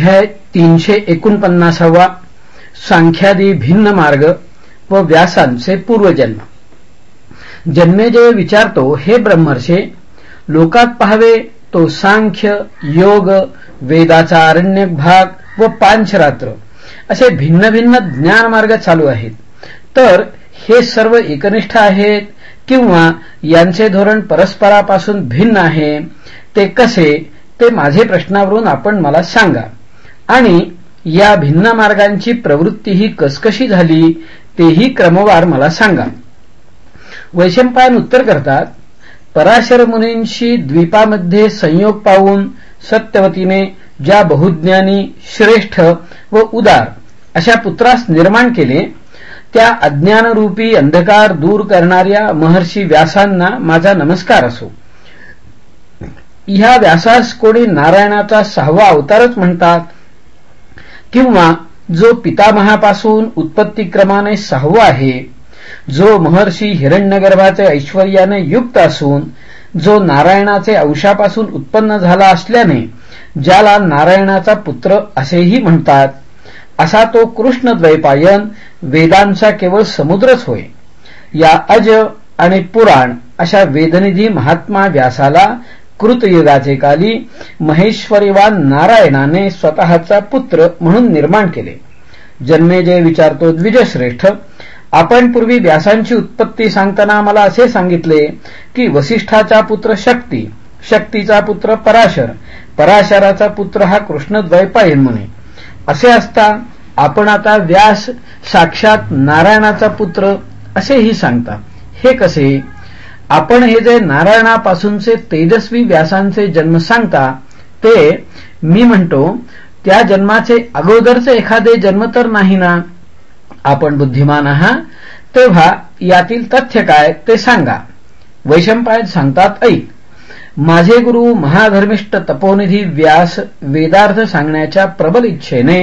अध्याय तीनशे एकोणपन्नासावा सांख्यादी भिन्न मार्ग व व्यासांचे पूर्वजन्म. जन्मेजय विचारतो हे ब्रह्मर्षे लोकात पाहावे तो सांख्य योग वेदाचा अरण्य भाग व पांचरात्र असे भिन्न भिन्न ज्ञानमार्ग चालू आहेत. तर हे सर्व एकनिष्ठ आहेत किंवा यांचे धोरण परस्परापासून भिन्न आहे ते कसे ते माझे प्रश्नावरून आपण मला सांगा. आणि या भिन्न मार्गांची प्रवृत्ती ही कसकशी झाली तेही क्रमवार मला सांगा. वैशंपायन उत्तर करतात पराशर मुनींशी द्वीपामध्ये संयोग पाहून सत्यवतीने ज्या बहुज्ञानी श्रेष्ठ व उदार अशा पुत्रास निर्माण केले त्या अज्ञानरूपी अंधकार दूर करणाऱ्या महर्षी व्यासांना माझा नमस्कार असो. ह्या व्यासास कोणी नारायणाचा सहावा अवतारच म्हणतात किंवा जो पितामहापासून उत्पत्तीक्रमाने सहावा आहे जो महर्षी हिरण्यगर्भाचे ऐश्वर्याने युक्त असून जो नारायणाचे अंशापासून उत्पन्न झाला असल्याने ज्याला नारायणाचा पुत्र असेही म्हणतात असा तो कृष्ण द्वैपायन वेदांचा केवळ समुद्रच होय. या अज आणि पुराण अशा वेदनिधी महात्मा व्यासाला कृतयुगाचे काली महेश्वरीवान नारायणाने स्वतःचा पुत्र म्हणून निर्माण केले. जन्मेजय विचारतो द्विजश्रेष्ठ आपण पूर्वी व्यासांची उत्पत्ती सांगताना मला असे सांगितले की वसिष्ठाचा पुत्र शक्ती शक्तीचा पुत्र पराशर पराशराचा पुत्र हा कृष्ण द्वैपायन म्हणे असे असता आपण आता व्यास साक्षात नारायणाचा पुत्र असेही सांगता. हे कसे? आपण हे जे नारायणापासूनचे तेजस्वी व्यासांचे जन्म सांगता ते मी म्हणतो त्या जन्माचे अगोदरचे एखादे जन्म तर नाही ना? आपण बुद्धिमान आहात तेव्हा यातील तथ्य काय ते सांगा. वैशंपायन सांगतात ऐक माझे गुरु महाधर्मिष्ठ तपोनिधी व्यास वेदार्थ सांगण्याच्या प्रबल इच्छेने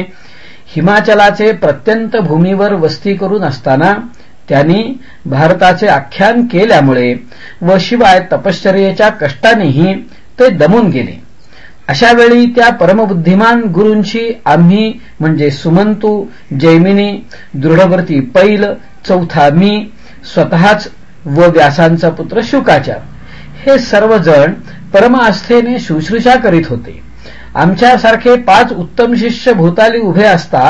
हिमाचलाचे प्रत्यंत भूमीवर वस्ती करून असताना त्यांनी भारताचे आख्यान केल्यामुळे व शिवाय तपश्चर्येच्या कष्टानेही ते दमून गेले. अशा वेळी त्या परमबुद्धिमान गुरूंची आम्ही म्हणजे सुमंतू जैमिनी दृढवर्ती पैल चौथा मी स्वतःच व व्यासांचा पुत्र शुकाचार हे सर्वजण परमास्थेने शुश्रूषा करीत होते. आमच्यासारखे पाच उत्तम शिष्य भूताली उभे असता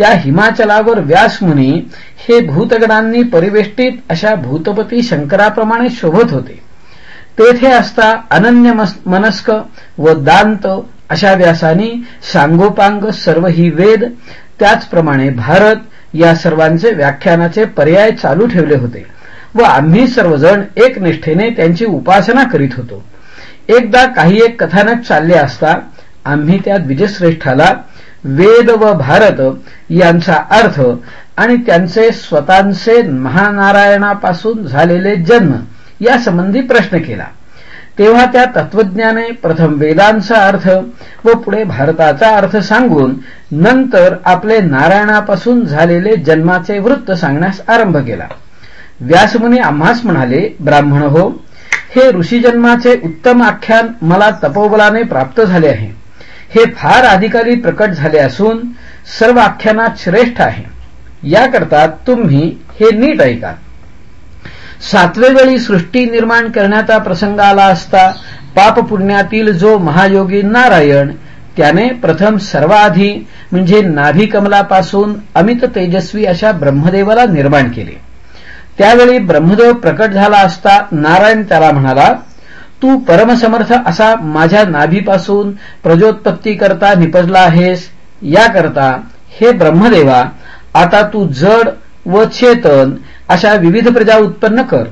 त्या हिमाचलावर व्यासमुनी हे भूतगडांनी परिवेष्टित अशा भूतपती शंकराप्रमाणे शोभत होते. तेथे असता अनन्य मनस्क व दांत अशा व्यासानी सांगोपांग सर्व ही वेद त्याचप्रमाणे भारत या सर्वांचे व्याख्यानाचे पर्याय चालू ठेवले होते व आम्ही सर्वजण एकनिष्ठेने त्यांची उपासना करीत होतो. एकदा काही एक कथानक चालले असता आम्ही त्या द्विजश्रेष्ठाला वेद व भारत यांचा अर्थ आणि त्यांचे स्वतःचे महानारायणापासून झालेले जन्म यासंबंधी प्रश्न केला. तेव्हा त्या तत्वज्ञाने प्रथम वेदांचा अर्थ व पुढे भारताचा अर्थ सांगून नंतर आपले नारायणापासून झालेले जन्माचे वृत्त सांगण्यास आरंभ केला. व्यासमुनी आम्हास म्हणाले ब्राह्मण हो हे ऋषीजन्माचे उत्तम आख्यान मला तपोबलाने प्राप्त झाले आहे. हे फार अधिकारी प्रकट झाले असून सर्व आख्यानात श्रेष्ठ आहे. याकरता तुम्ही हे नीट ऐका. सातवेवेळी सृष्टी निर्माण करण्याचा प्रसंग आला असता पापपुण्यातील जो महायोगी नारायण त्याने प्रथम सर्वाधी म्हणजे नाभी कमलापासून अमित तेजस्वी अशा ब्रह्मदेवाला निर्माण केले. त्यावेळी ब्रह्मदेव प्रकट झाला असता नारायण त्याला म्हणाला तू परमसमर्थ असा माझ्या नाभीपासून प्रजोत्पत्ती करता निपजला आहेस. याकरता हे ब्रह्मदेवा आता तू जड व चेतन अशा विविध प्रजा उत्पन्न कर.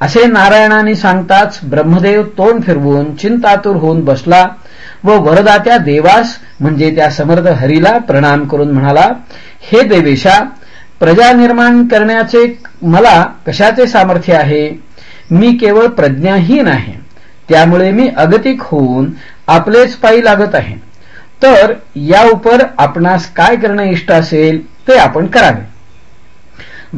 असे नारायणाने सांगताच ब्रह्मदेव तोंड फिरवून चिंतातूर होऊन बसला व वरदात्या देवास म्हणजे त्या समर्थ हरीला प्रणाम करून म्हणाला हे देवेशा प्रजा निर्माण करण्याचे मला कशाचे सामर्थ्य आहे? मी केवळ प्रज्ञाहीन आहे. त्यामुळे मी अगतिक होऊन आपलेच पायी लागत आहे. तर या उपर आपणास काय करणे इष्ट असेल ते आपण करावे.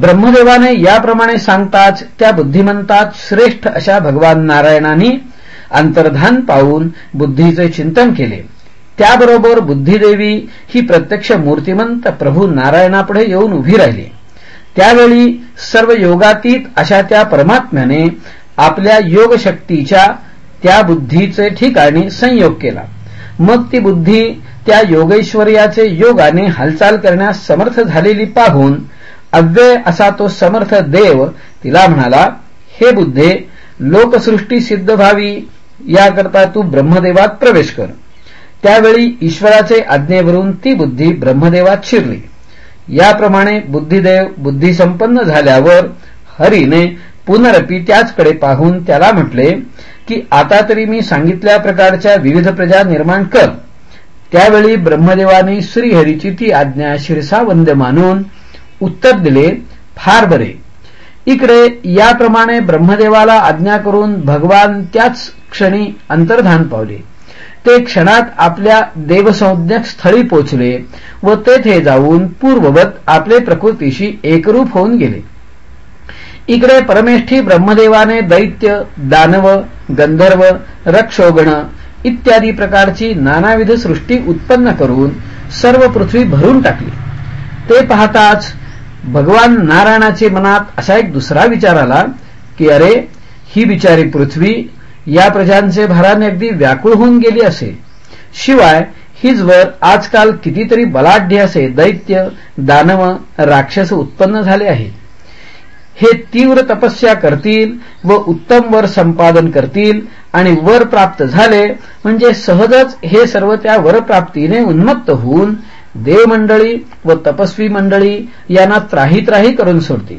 ब्रह्मदेवाने याप्रमाणे सांगताच त्या बुद्धिमंतात श्रेष्ठ अशा भगवान नारायणांनी अंतर्धान पाहून बुद्धीचे चिंतन केले. त्याबरोबर बुद्धिदेवी ही प्रत्यक्ष मूर्तिमंत प्रभू नारायणापुढे येऊन उभी राहिली. त्यावेळी सर्व योगातीत अशा त्या परमात्म्याने आपल्या योगशक्तीच्या त्या बुद्धीचे ठिकाणी संयोग केला. मग ती बुद्धी त्या योगैश्वर्याचे योगाने हालचाल करण्यास समर्थ झालेली पाहून अव्यय असा तो समर्थ देव तिला म्हणाला हे बुद्धे लोकसृष्टी सिद्ध व्हावी याकरता तू ब्रह्मदेवात प्रवेश कर. त्यावेळी ईश्वराचे आज्ञेवरून ती बुद्धी ब्रह्मदेवात शिरली. याप्रमाणे बुद्धिदेव बुद्धिसंपन्न झाल्यावर हरीने पुनरपी त्याचकडे पाहून त्याला म्हटले की आता तरी मी सांगितल्या प्रकारच्या विविध प्रजा निर्माण कर. त्यावेळी ब्रह्मदेवाने श्रीहरीची ती आज्ञा शिरसावंद मानून उत्तर दिले फार बरे. इकडे याप्रमाणे ब्रह्मदेवाला आज्ञा करून भगवान त्याच क्षणी अंतर्धान पावले. ते क्षणात आपल्या देवसंज्ञक स्थळी पोचले व तेथे जाऊन पूर्ववत आपले प्रकृतीशी एकरूप होऊन गेले. इकडे परमेष्ठी ब्रह्मदेवाने दैत्य दानव गंधर्व रक्षोगण इत्यादी प्रकारची नानाविध सृष्टी उत्पन्न करून सर्व पृथ्वी भरून टाकली. ते पाहताच भगवान नारायणाचे मनात असा एक दुसरा विचार आला की अरे ही बिचारी पृथ्वी या प्रजांचे भाराने अगदी व्याकुळ होऊन गेली असे. शिवाय हिजवर आजकाल कितीतरी बलाढ्य असे दैत्य दानव राक्षस उत्पन्न झाले आहेत. हे तीव्र तपस्या करतील व उत्तम वर संपादन करतील आणि वर प्राप्त झाले म्हणजे सहजच हे सर्व त्या वरप्राप्तीने उन्मत्त होऊन देवमंडळी व तपस्वी मंडळी यांना त्राही त्राही करून सोडतील.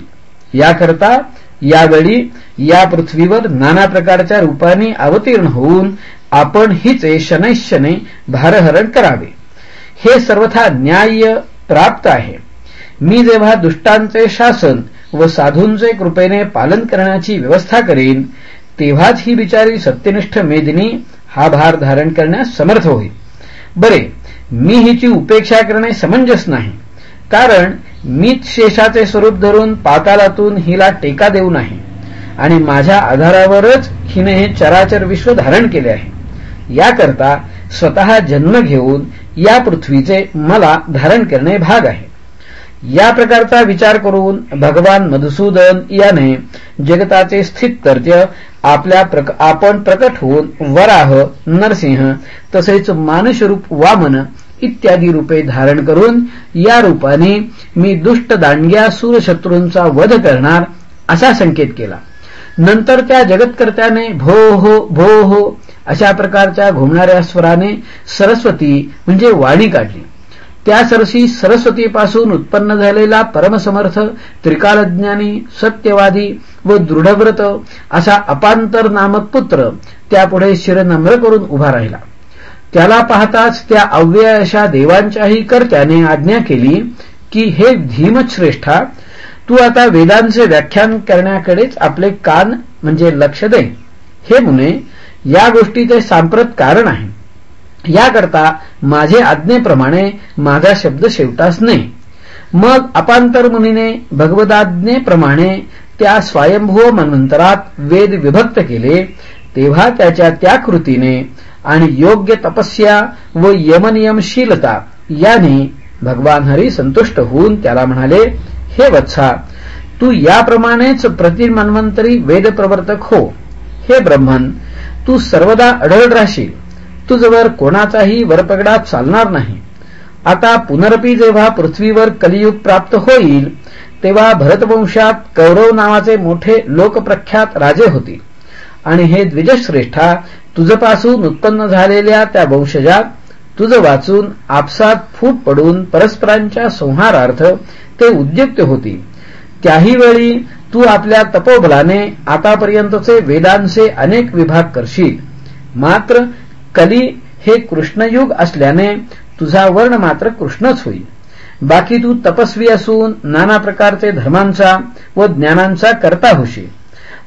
याकरता यावेळी या पृथ्वीवर नाना प्रकारच्या रूपाने अवतीर्ण होऊन आपण हिचे शनैशने भारहरण करावे. हे सर्वथा न्याय्य प्राप्त आहे. मी जेव्हा दुष्टांचे शासन व साधूंचे कृपेने पालन करण्याची व्यवस्था करीन तेव्हाच ही बिचारी सत्यनिष्ठ मेदिनी हा भार धारण करण्यास समर्थ होईल. बरे मी हिची उपेक्षा करणे समंजस नाही कारण मीच शेषाचे स्वरूप धरून पातालातून हिला टेका देऊ नाही आणि माझ्या आधारावरच हिने हे चराचर विश्व धारण केले आहे. याकरता स्वतः जन्म घेऊन या पृथ्वीचे मला धारण करणे भाग आहे. या प्रकारचा विचार करून भगवान मधुसूदन याने जगताचे स्थितकर्त्य आपल्या प्रक, आपण प्रकट होऊन वराह नरसिंह तसेच मानसरूप वामन इत्यादी रूपे धारण करून या रूपाने मी दुष्ट दांडग्या सूरशत्रूंचा वध करणार असा संकेत केला. नंतर त्या जगतकर्त्याने भो हो भो हो अशा प्रकारच्या घुमणाऱ्या स्वराने सरस्वती म्हणजे वाणी काढली. त्या सरसी सरस्वतीपासून उत्पन्न झालेला परमसमर्थ त्रिकालज्ञानी सत्यवादी व दृढव्रत असा अपांतर नामक पुत्र त्यापुढे शिरनम्र करून उभा राहिला. त्याला पाहताच त्या अव्यय अशा देवांच्याही कर्त्याने आज्ञा केली की हे धीमश्रेष्ठा तू आता वेदांचे व्याख्यान करण्याकडेच आपले कान म्हणजे लक्ष दे. हे मुने या गोष्टीचे सांप्रत कारण आहे. याकरता माझे आज्ञेप्रमाणे माझा शब्द शेवटास नाही. मग अपांतर मुनीने भगवदाज्ञेप्रमाणे त्या स्वयंभू मनंतरात वेद विभक्त केले तेव्हा त्याच्या त्या कृतीने आणि योग्य तपस्या व यमनियमशीलता याने भगवान हरी संतुष्ट होऊन त्याला म्हणाले हे वत्सा तू याप्रमाणेच प्रतिमन्वंतरी वेद प्रवर्तक हो. हे ब्रह्मन तू सर्वदा अढळ राहशील. तुझवर कोणाचाही वरपगडा चालणार नाही. आता पुनरपी जेव्हा पृथ्वीवर कलियुग प्राप्त होईल तेव्हा भरतवंशात कौरव नावाचे मोठे लोकप्रख्यात राजे होतील. आणि हे द्विजश्रेष्ठा तुझपासून उत्पन्न झालेल्या त्या वंशजात तुझ वाचून आपसात फूट पडून परस्परांच्या संहारार्थ ते उद्युक्त होती त्याही वेळी तू आपल्या तपोबलाने आतापर्यंतचे वेदांचे अनेक विभाग करशील. मात्र कली हे कृष्णयुग असल्याने तुझा वर्ण मात्र कृष्णच होईल. बाकी तू तपस्वी असून नाना प्रकारचे धर्मांचा व ज्ञानांचा करता होशील.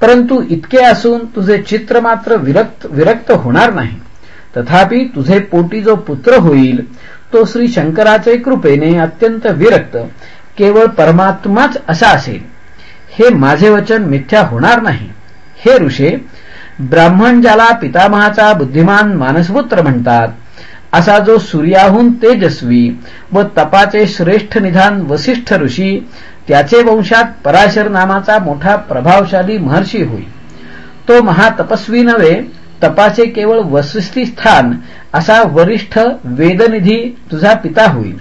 परंतु इतके असून तुझे चित्र मात्र विरक्त विरक्त होणार नाही. तथापि तुझे पोटी जो पुत्र होईल तो श्री शंकराचे कृपेने अत्यंत विरक्त केवळ परमात्माच असा असेल. हे माझे वचन मिथ्या होणार नाही. हे ऋषे ब्राह्मण ज्याला पितामहाचा बुद्धिमान मानसपुत्र म्हणतात असा जो सूर्याहून तेजस्वी व तपाचे श्रेष्ठ निधान वसिष्ठ ऋषी त्याचे वंशात पराशर नामाचा मोठा प्रभावशाली महर्षी होई. तो महातपस्वी नव्हे तपाचे केवळ वसुस्थी स्थान असा वरिष्ठ वेदनिधी तुझा पिता होईल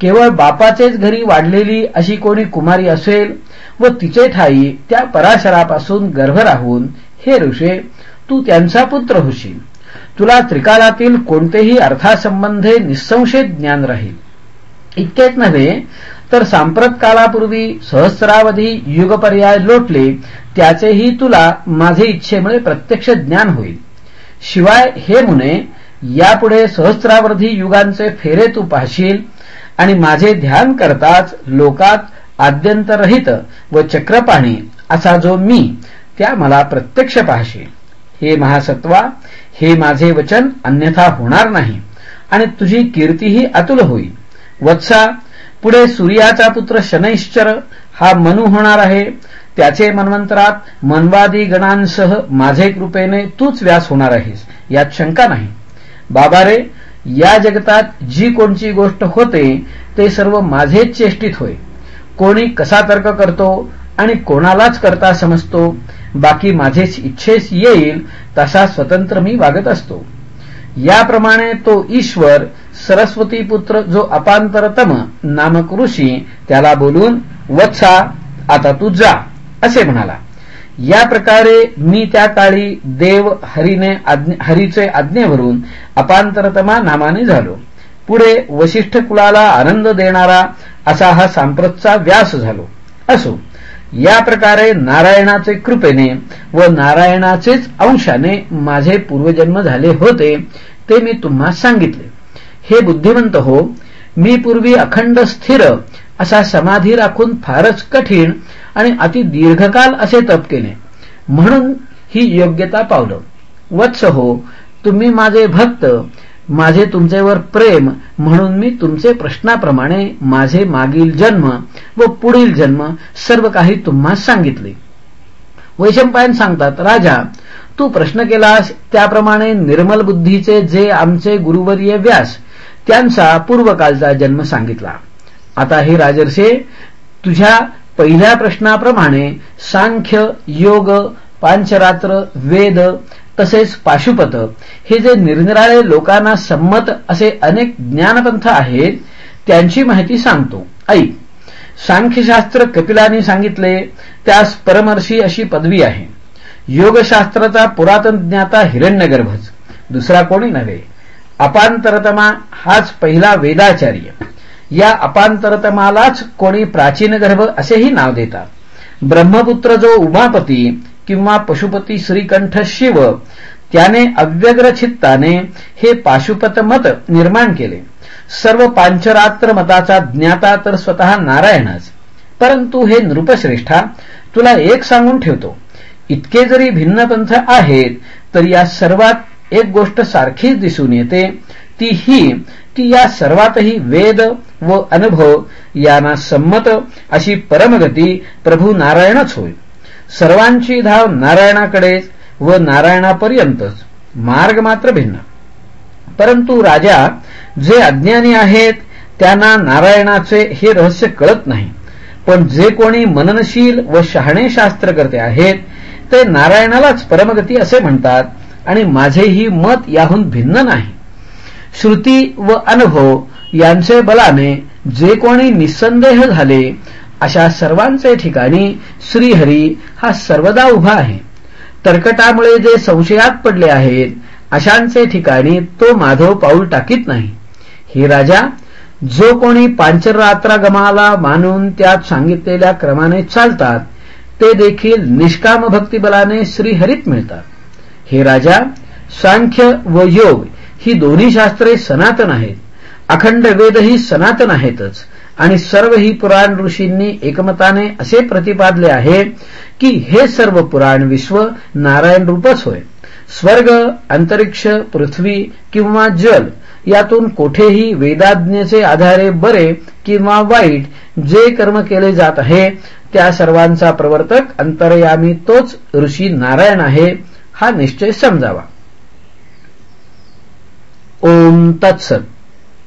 केवळ बापाचेच घरी वाढलेली अशी कोणी कुमारी असेल व तिचे ठाई त्या पराशरापासून गर्भ राहून हे ऋषे तू त्यांचा पुत्र होशील. तुला त्रिकालातील कोणतेही अर्थासंबंधे निसंशय ज्ञान राहील. इतकेच नव्हे तर सांप्रत कालापूर्वी सहस्रावधी युगपर्याय लोटले त्याचेही तुला माझे इच्छेमुळे प्रत्यक्ष ज्ञान होईल. शिवाय हे मुने यापुढे सहस्रावधी युगांचे फेरे तू पाहशील आणि माझे ध्यान करताच लोकात आद्यंतरहित व चक्रपाणी असा जो मी त्या मला प्रत्यक्ष पाहशील. हे महासत्वा हे माझे वचन अन्यथा होणार नाही. आणि तुझी कीर्तीही अतुल होईल. वत्सा पुढे सूर्याचा पुत्र शनैश्चर हा मनु होणार आहे. त्याचे मन्वंतरात मनवादी गणांसह माझे कृपेने तूच व्यास होणार आहेस. यात शंका नाही. बाबा रे या जगतात जी कोणची गोष्ट होते ते सर्व माझेच चेष्टित होय. कोणी कसा तर्क करतो आणि कोणालाच करता समजतो. बाकी माझेच इच्छेस येईल तसा स्वतंत्र मी वागत असतो. याप्रमाणे तो ईश्वर सरस्वती पुत्र जो अपांतरतम नामक ऋषी त्याला बोलून वत्सा आता तू जा असे म्हणाला. या प्रकारे मी त्या काळी देव हरीने हरीचे आज्ञेवरून अपांतरतमा नामाने झालो. पुढे वशिष्ठ कुळाला आनंद देणारा असा हा सांप्रतचा व्यास झालो. असो. या प्रकारे नारायणाचे कृपेने व नारायणाचेच अंशाने माझे पूर्वजन्म झाले होते ते मी तुम्हा सांगितले. हे बुद्धिवंत हो मी पूर्वी अखंड स्थिर असा समाधी राखून फारच कठीण आणि अति दीर्घकाल असे तप केले. म्हणून ही योग्यता पावलं. वत्स हो तुम्ही माझे भक्त माझे तुमचेवर प्रेम म्हणून मी तुमचे प्रश्नाप्रमाणे माझे मागील जन्म व पुढील जन्म सर्व काही तुम्हा सांगितले. वैशंपायन सांगतात राजा तू प्रश्न केलास त्याप्रमाणे निर्मल बुद्धीचे जे आमचे गुरुवर्य व्यास त्यांचा पूर्वकालचा जन्म सांगितला. आता हे राजर्षे तुझ्या पहिल्या प्रश्नाप्रमाणे सांख्य योग पांचरात्र वेद तसेच पाशुपत हे जे निरनिराळे लोकांना संमत असे अनेक ज्ञानपंथ आहेत त्यांची माहिती सांगतो. ऐक सांख्यशास्त्र कपिलांनी सांगितले त्यास परमर्षी अशी पदवी आहे. योगशास्त्राचा पुरातन ज्ञाता हिरण्यगर्भच दुसरा कोणी नव्हे. अपांतरतमा हाच पहिला वेदाचार्य. या अपांतरतमालाच कोणी प्राचीन गर्भ असेही नाव देतात. ब्रह्मपुत्र जो उमापती किंवा पशुपती श्रीकंठ शिव त्याने अव्यग्र चित्ताने हे पाशुपत मत निर्माण केले. सर्व पांचरात्र मताचा ज्ञाता तर स्वतः नारायणच. परंतु हे नृपश्रेष्ठा तुला एक सांगून ठेवतो. इतके जरी भिन्न पंथ आहेत तर या सर्वात एक गोष्ट सारखीच दिसून येते. ती ही की या सर्वातही वेद व अनुभव यांना संमत अशी परमगती प्रभू नारायणच होय. सर्वांची धाव नारायणाकडेच व नारायणापर्यंतच. मार्ग मात्र भिन्न. परंतु राजा जे अज्ञानी आहेत त्यांना नारायणाचे हे रहस्य कळत नाही. पण जे कोणी मननशील व शहाणे शास्त्रकर्ते आहेत ते नारायणालाच परमगती असे म्हणतात आणि माझेही मत याहून भिन्न नाही. श्रुती व अनुभव यांचे बलाने जे कोणी निसंदेह झाले अशा सर्वांचे ठिकाणी श्रीहरी हा सर्वदा उभा आहे. तर्कटामुळे जे संशयात पडले आहेत अशांचे ठिकाणी तो माधव पाऊल टाकीत नाही. हे राजा जो कोणी पांचरात्रागमाला मानून त्यात सांगितलेल्या क्रमाने चालतात ते देखील निष्काम भक्तिबलाने श्रीहरीत मिळतात. हे राजा सांख्य व योग ही दोन्ही शास्त्रे सनातन आहेत. अखंड वेदही सनातन आहेतच. आणि सर्व ही पुराण ऋषींनी एकमताने असे प्रतिपादले आहे की हे सर्व पुराण विश्व नारायण रूपच होय. स्वर्ग अंतरिक्ष पृथ्वी किंवा जल यातून कोठेही वेदाज्ञेचे आधारे बरे किंवा वाईट जे कर्म केले जात आहे त्या सर्वांचा प्रवर्तक अंतरयामी तोच ऋषी नारायण आहे हा निश्चय समजावा. ओम तत्सत.